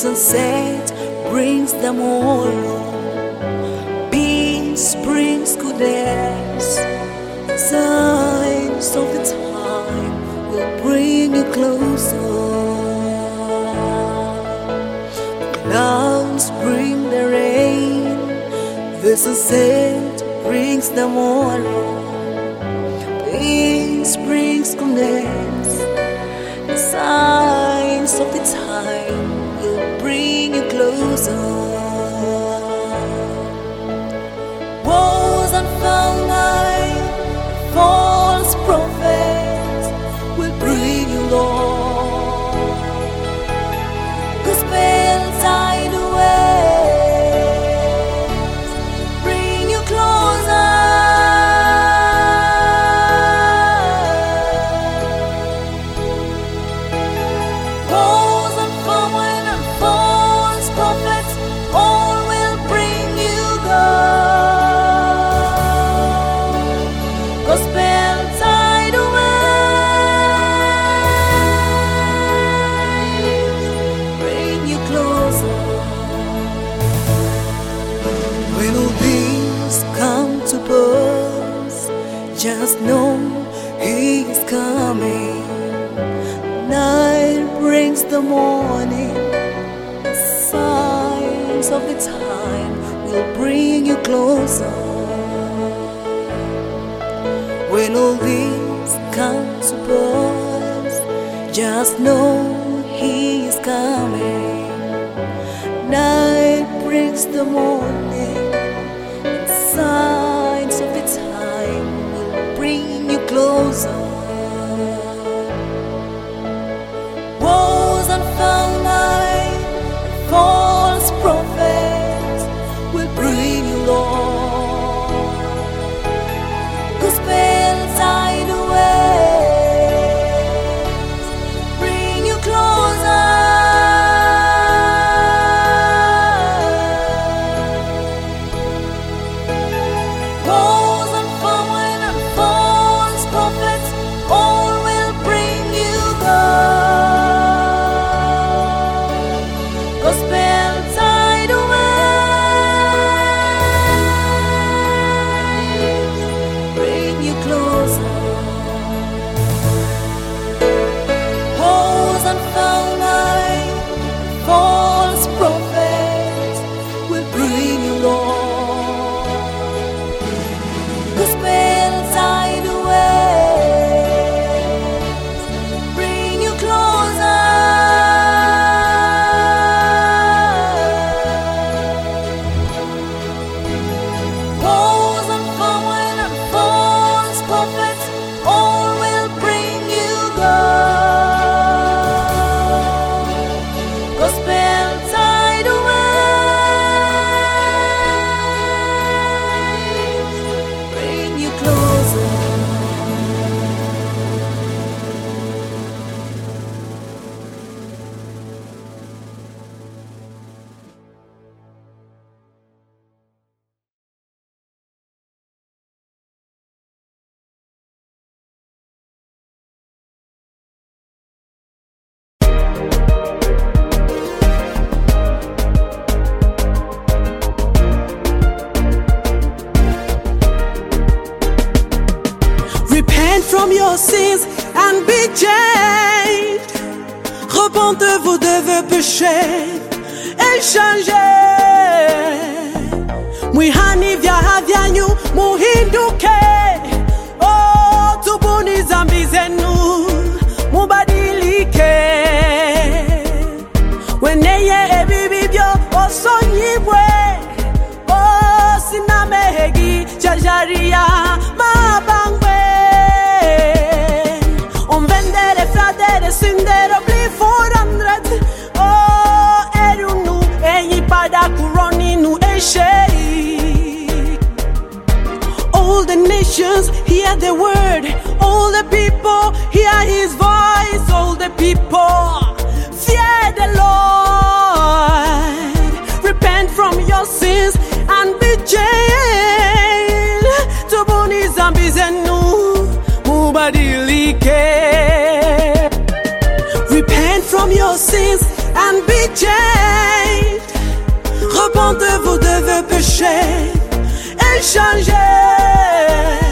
sunset brings them all home. Peace brings goodness. Signs of the time will bring you closer. The clouds bring the rain. The sunset brings them all. so from sins and be changed. Repentez-vous de vos péchés et changez. Mwihani vyaha vyanyu muhinduke, oh, tubuni zambi zenu mubadilike, weneye ebibi byo osonyibwe, oh, sinamehegi hear the word. All the people hear his voice. All the people fear the Lord. Repent from your sins and be changed. Tubuni zambi zenu mubadilike. Repent from your sins and be changed. Repentez-vous de vos péchés et changez.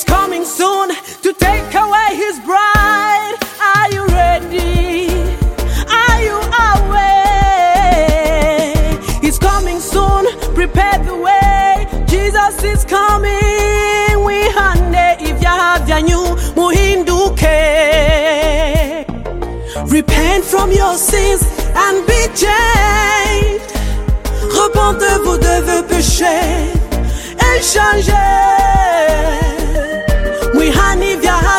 He's coming soon to take away His bride. Are you ready? Are you aware? He's coming soon, prepare the way. Jesus is coming. We hande if you have your new muhinduke. Repent from your sins and be changed. Repentez-vous de vos péchés et changez.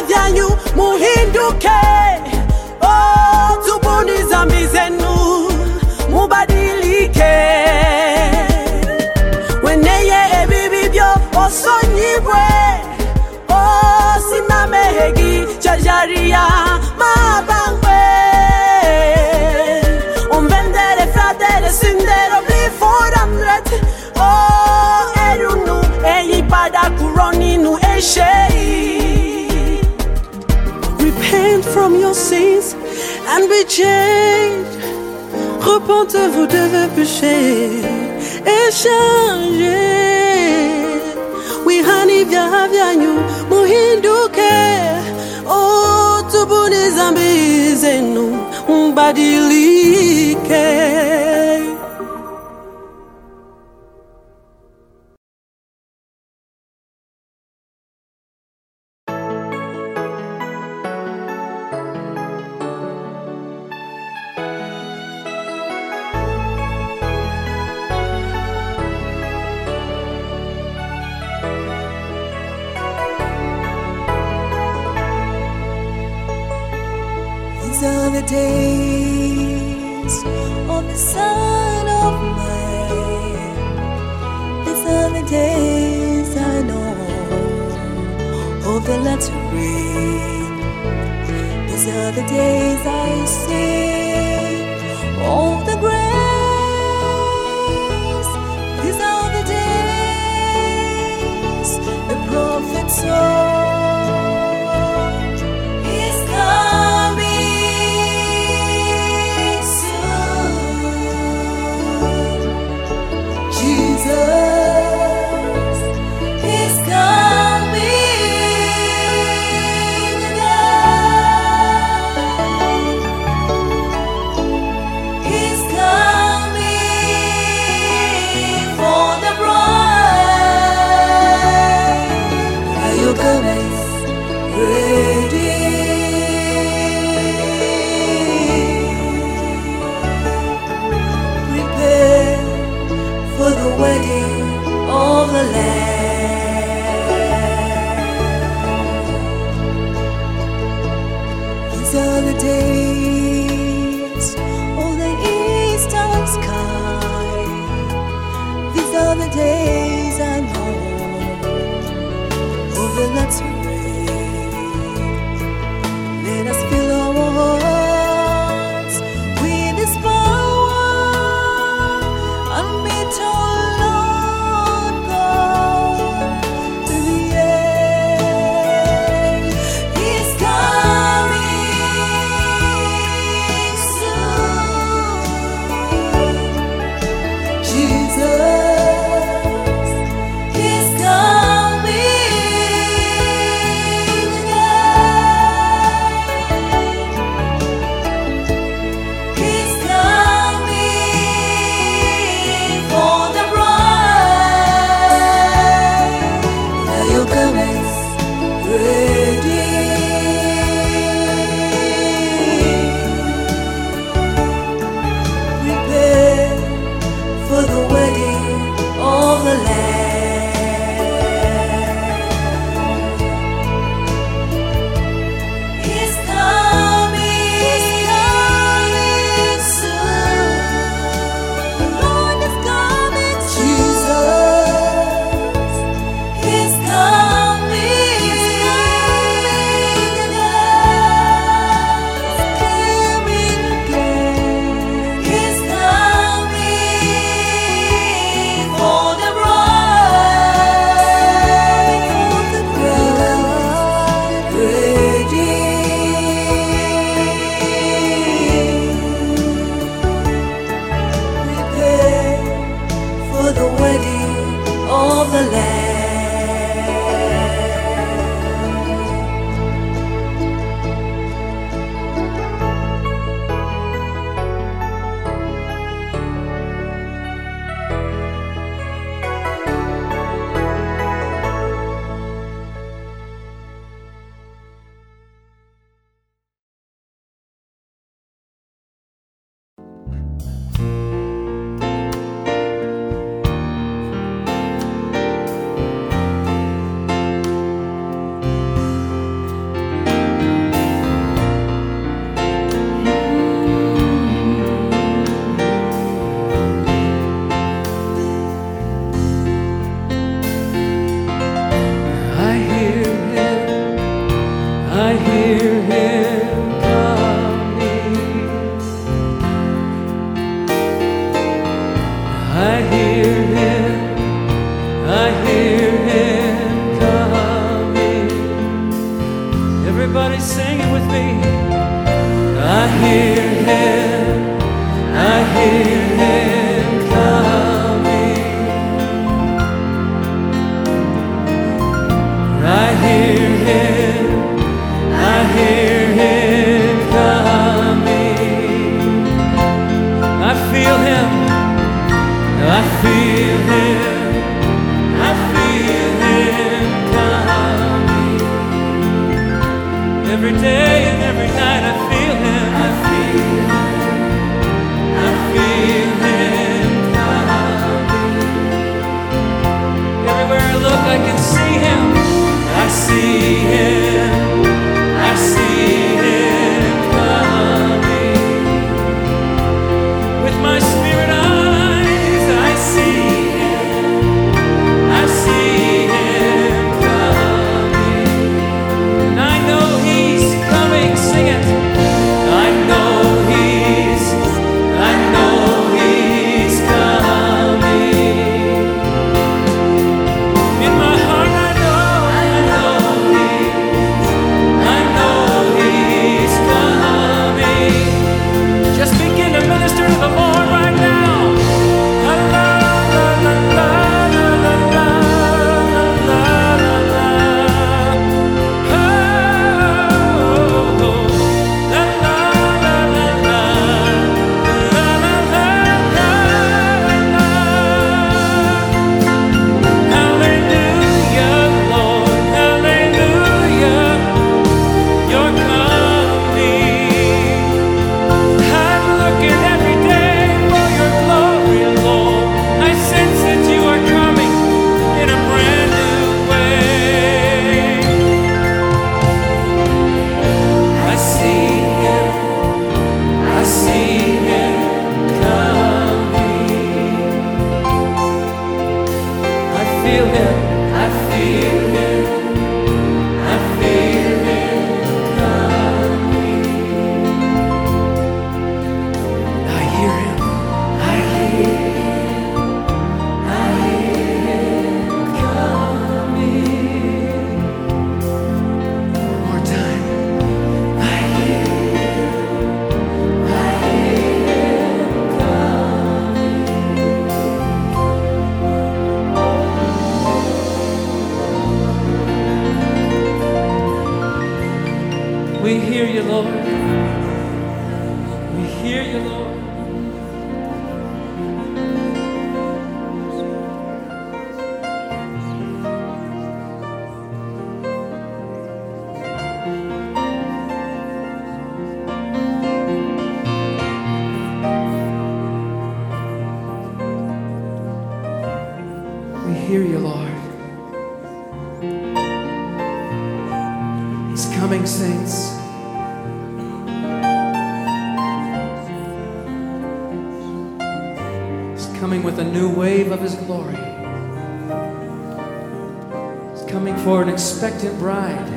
Mwihani vyaha vyanyu muhinduke. Repent from your sins and be changed. Repentez-vous de vos péchés et changez. Wihani vyaha vyanyu muhinduke. Oh, tubuni zambi zenu mbadilike. These are the days I see. All These Everybody singing with me. I hear him. I hear see him. expectant bride.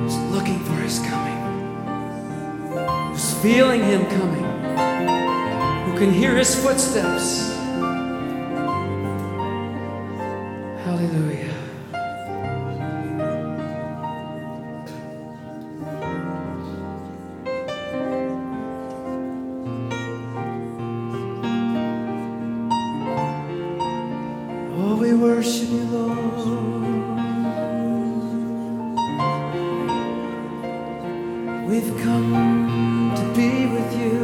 Who's looking for his coming, who's feeling him coming, who can hear his footsteps. worship you, Lord. We've come to be with you.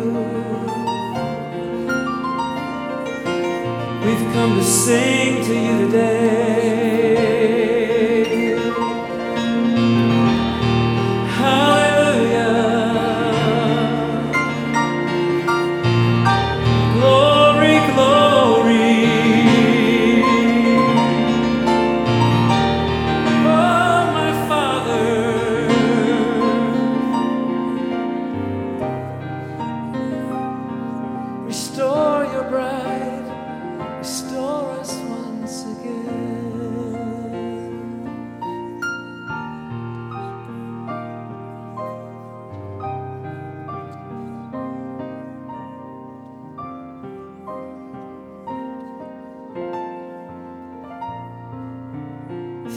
We've come to sing to you today.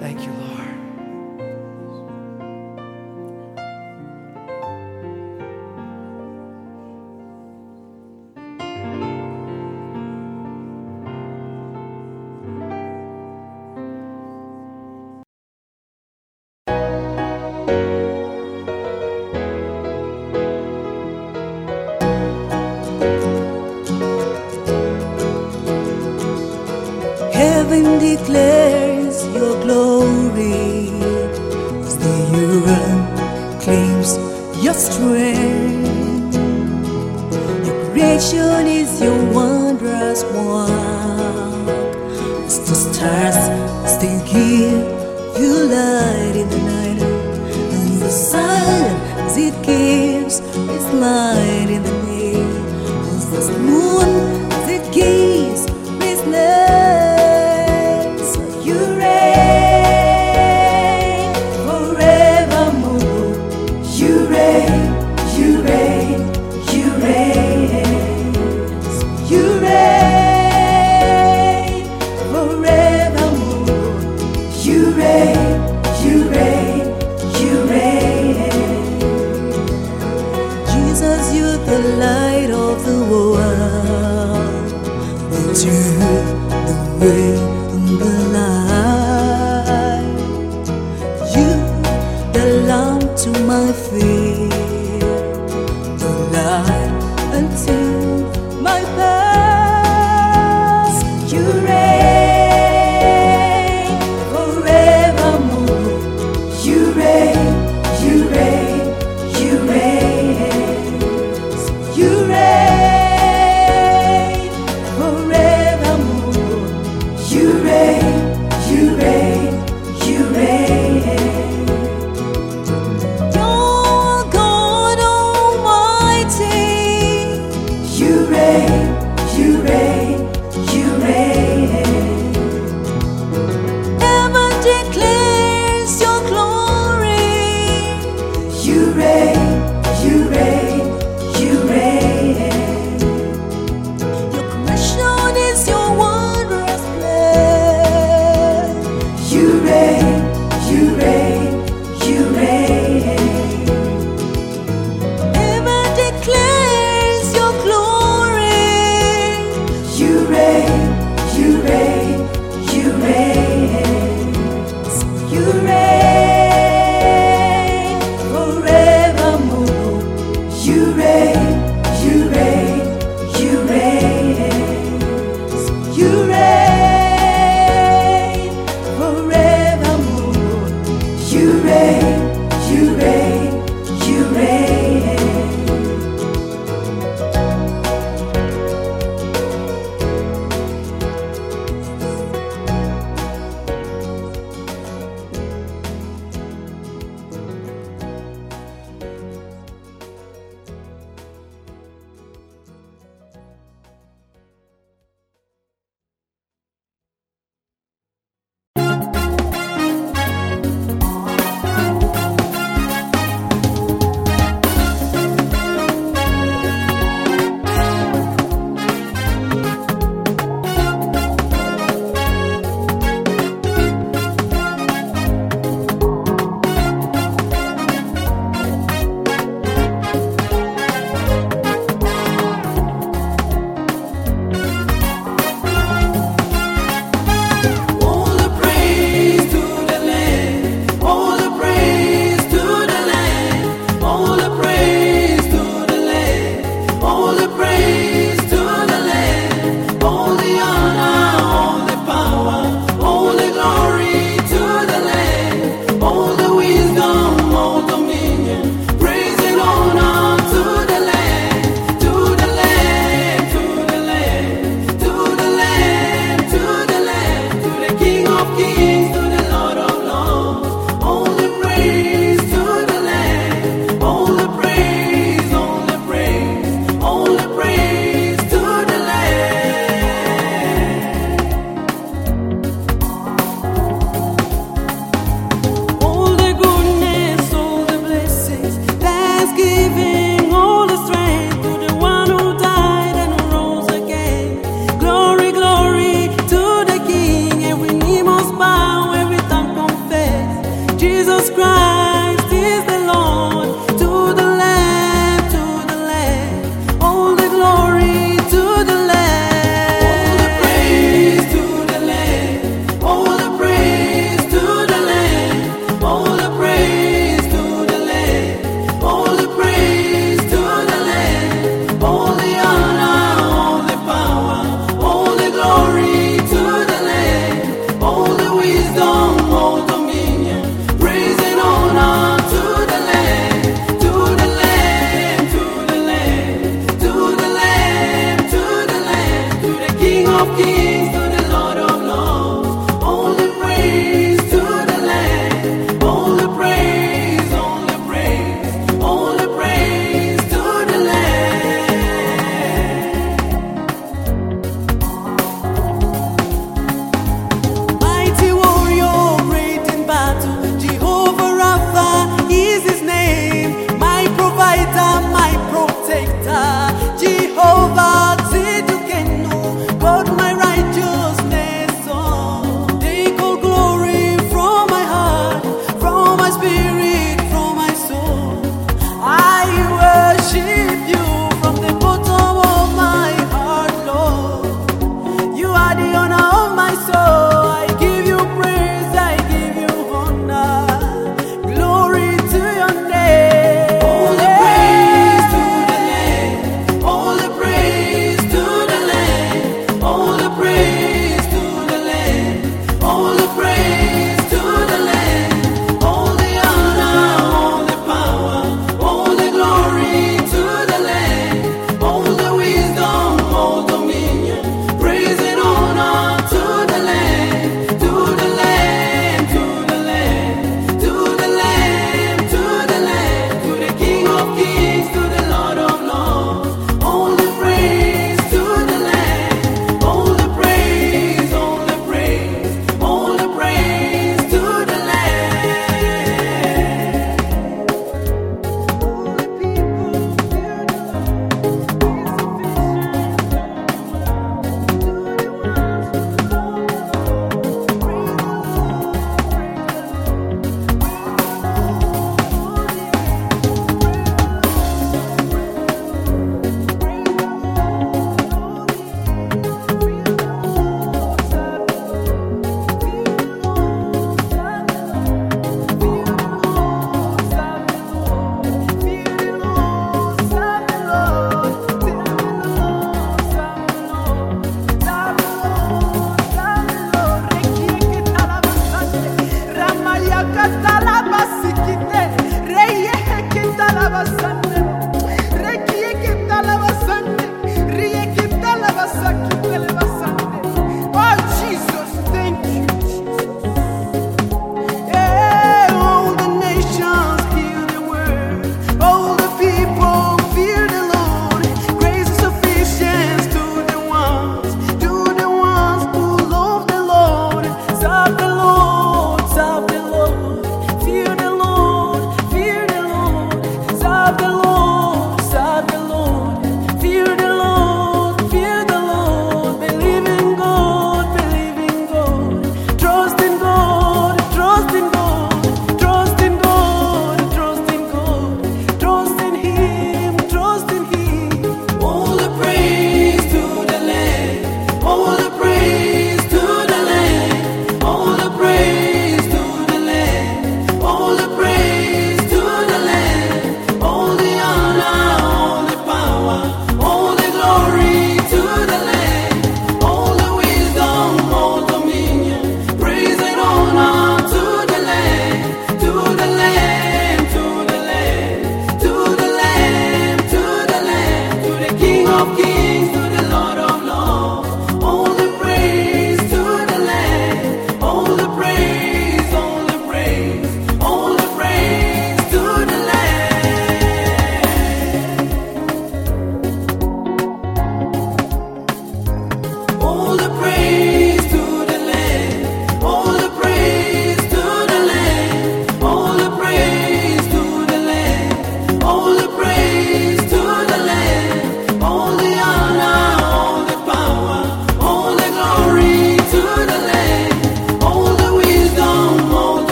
Thank you, Lord. You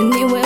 Wewe El